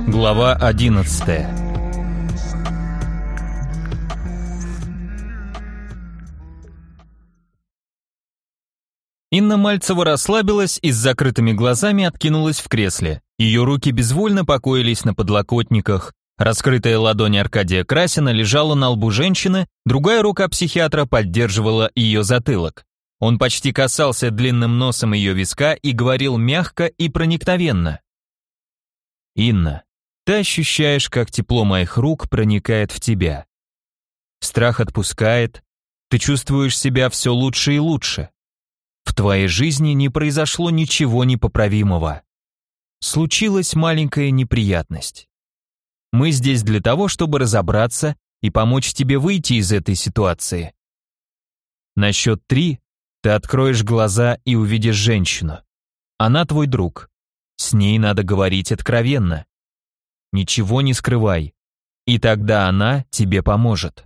Глава 11 Инна Мальцева расслабилась и с закрытыми глазами откинулась в кресле. Ее руки безвольно покоились на подлокотниках. Раскрытая ладонь Аркадия Красина лежала на лбу женщины, другая рука психиатра поддерживала ее затылок. Он почти касался длинным носом ее виска и говорил мягко и проникновенно. «Инна, ты ощущаешь, как тепло моих рук проникает в тебя. Страх отпускает, ты чувствуешь себя все лучше и лучше. В твоей жизни не произошло ничего непоправимого. Случилась маленькая неприятность. Мы здесь для того, чтобы разобраться и помочь тебе выйти из этой ситуации. На счет три ты откроешь глаза и увидишь женщину. Она твой друг. С ней надо говорить откровенно. Ничего не скрывай. И тогда она тебе поможет.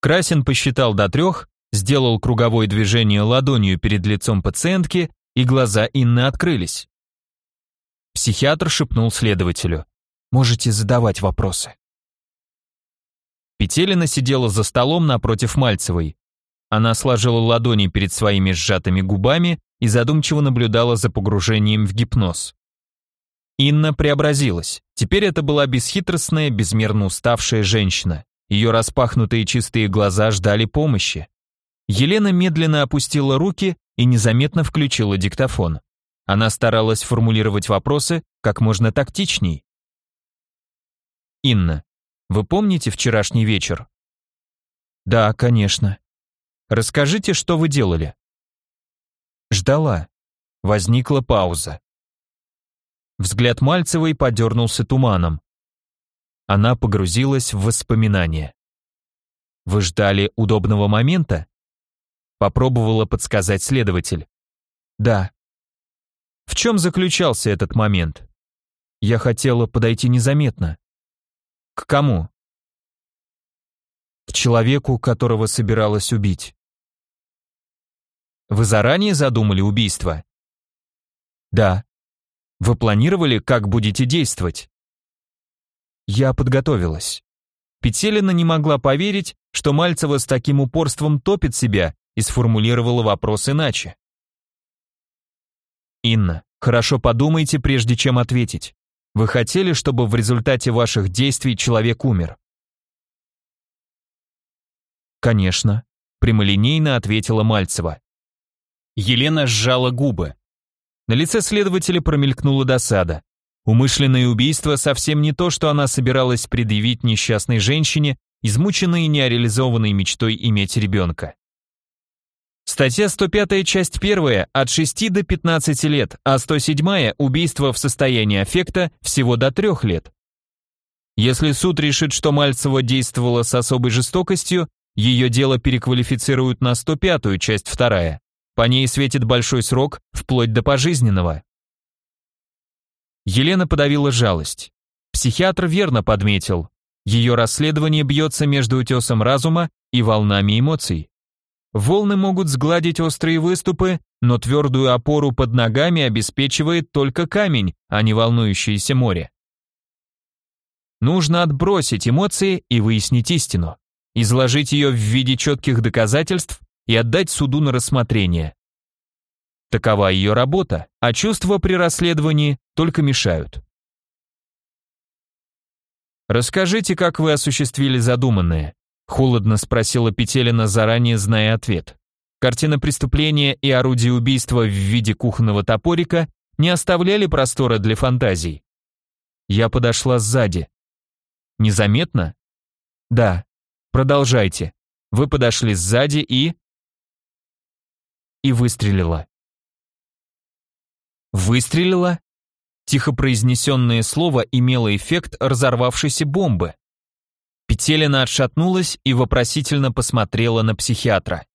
Красин посчитал до трех, сделал круговое движение ладонью перед лицом пациентки, и глаза Инны открылись. Психиатр шепнул следователю. «Можете задавать вопросы». Петелина сидела за столом напротив Мальцевой. Она сложила ладони перед своими сжатыми губами и задумчиво наблюдала за погружением в гипноз. Инна преобразилась. Теперь это была бесхитростная, безмерно уставшая женщина. Ее распахнутые чистые глаза ждали помощи. Елена медленно опустила руки и незаметно включила диктофон. Она старалась формулировать вопросы как можно тактичней. «Инна, вы помните вчерашний вечер?» «Да, конечно». «Расскажите, что вы делали?» Ждала. Возникла пауза. Взгляд Мальцевой подернулся туманом. Она погрузилась в воспоминания. «Вы ждали удобного момента?» Попробовала подсказать следователь. «Да». В чем заключался этот момент? Я хотела подойти незаметно. К кому? К человеку, которого собиралась убить. Вы заранее задумали убийство? Да. Вы планировали, как будете действовать? Я подготовилась. Петелина не могла поверить, что Мальцева с таким упорством топит себя и сформулировала вопрос иначе. «Инна, хорошо подумайте, прежде чем ответить. Вы хотели, чтобы в результате ваших действий человек умер?» «Конечно», — прямолинейно ответила Мальцева. Елена сжала губы. На лице следователя промелькнула досада. Умышленное убийство совсем не то, что она собиралась предъявить несчастной женщине, измученной и нереализованной мечтой иметь ребенка. Статья 105, часть 1, от 6 до 15 лет, а 107 убийство в состоянии аффекта всего до 3 лет. Если суд решит, что Мальцева действовала с особой жестокостью, ее дело переквалифицируют на 105 часть 2. По ней светит большой срок, вплоть до пожизненного. Елена подавила жалость. Психиатр верно подметил. Ее расследование бьется между утесом разума и волнами эмоций. Волны могут сгладить острые выступы, но твердую опору под ногами обеспечивает только камень, а не волнующееся море. Нужно отбросить эмоции и выяснить истину, изложить ее в виде четких доказательств и отдать суду на рассмотрение. Такова ее работа, а чувства при расследовании только мешают. Расскажите, как вы осуществили задуманное. Холодно спросила Петелина, заранее зная ответ. Картина преступления и орудие убийства в виде кухонного топорика не оставляли простора для фантазий. Я подошла сзади. Незаметно? Да. Продолжайте. Вы подошли сзади и... И выстрелила. Выстрелила? Тихо произнесенное слово имело эффект разорвавшейся бомбы. Петелина отшатнулась и вопросительно посмотрела на психиатра.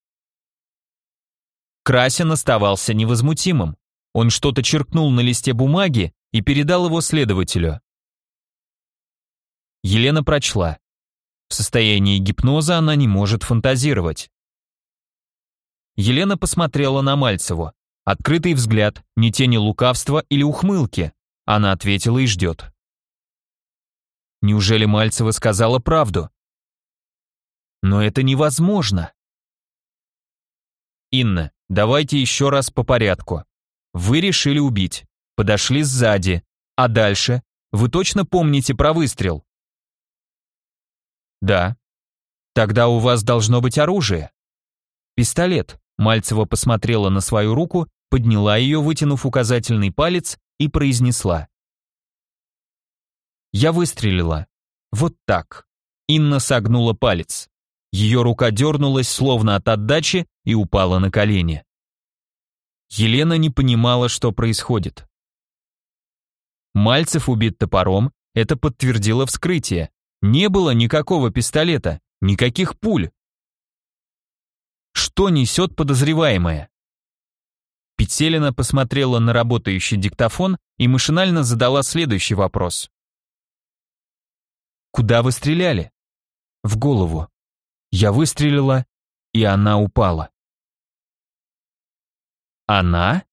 Красин оставался невозмутимым. Он что-то черкнул на листе бумаги и передал его следователю. Елена прочла. В состоянии гипноза она не может фантазировать. Елена посмотрела на Мальцеву. Открытый взгляд, ни тени лукавства или ухмылки. Она ответила и ждет. Неужели Мальцева сказала правду? Но это невозможно. Инна, давайте еще раз по порядку. Вы решили убить, подошли сзади, а дальше? Вы точно помните про выстрел? Да. Тогда у вас должно быть оружие. Пистолет. Мальцева посмотрела на свою руку, подняла ее, вытянув указательный палец, и произнесла. Я выстрелила. Вот так. Инна согнула палец. Ее рука дернулась, словно от отдачи, и упала на колени. Елена не понимала, что происходит. Мальцев убит топором, это подтвердило вскрытие. Не было никакого пистолета, никаких пуль. Что несет подозреваемая? Петелина посмотрела на работающий диктофон и машинально задала следующий вопрос. «Куда вы стреляли?» «В голову. Я выстрелила, и она упала». «Она?»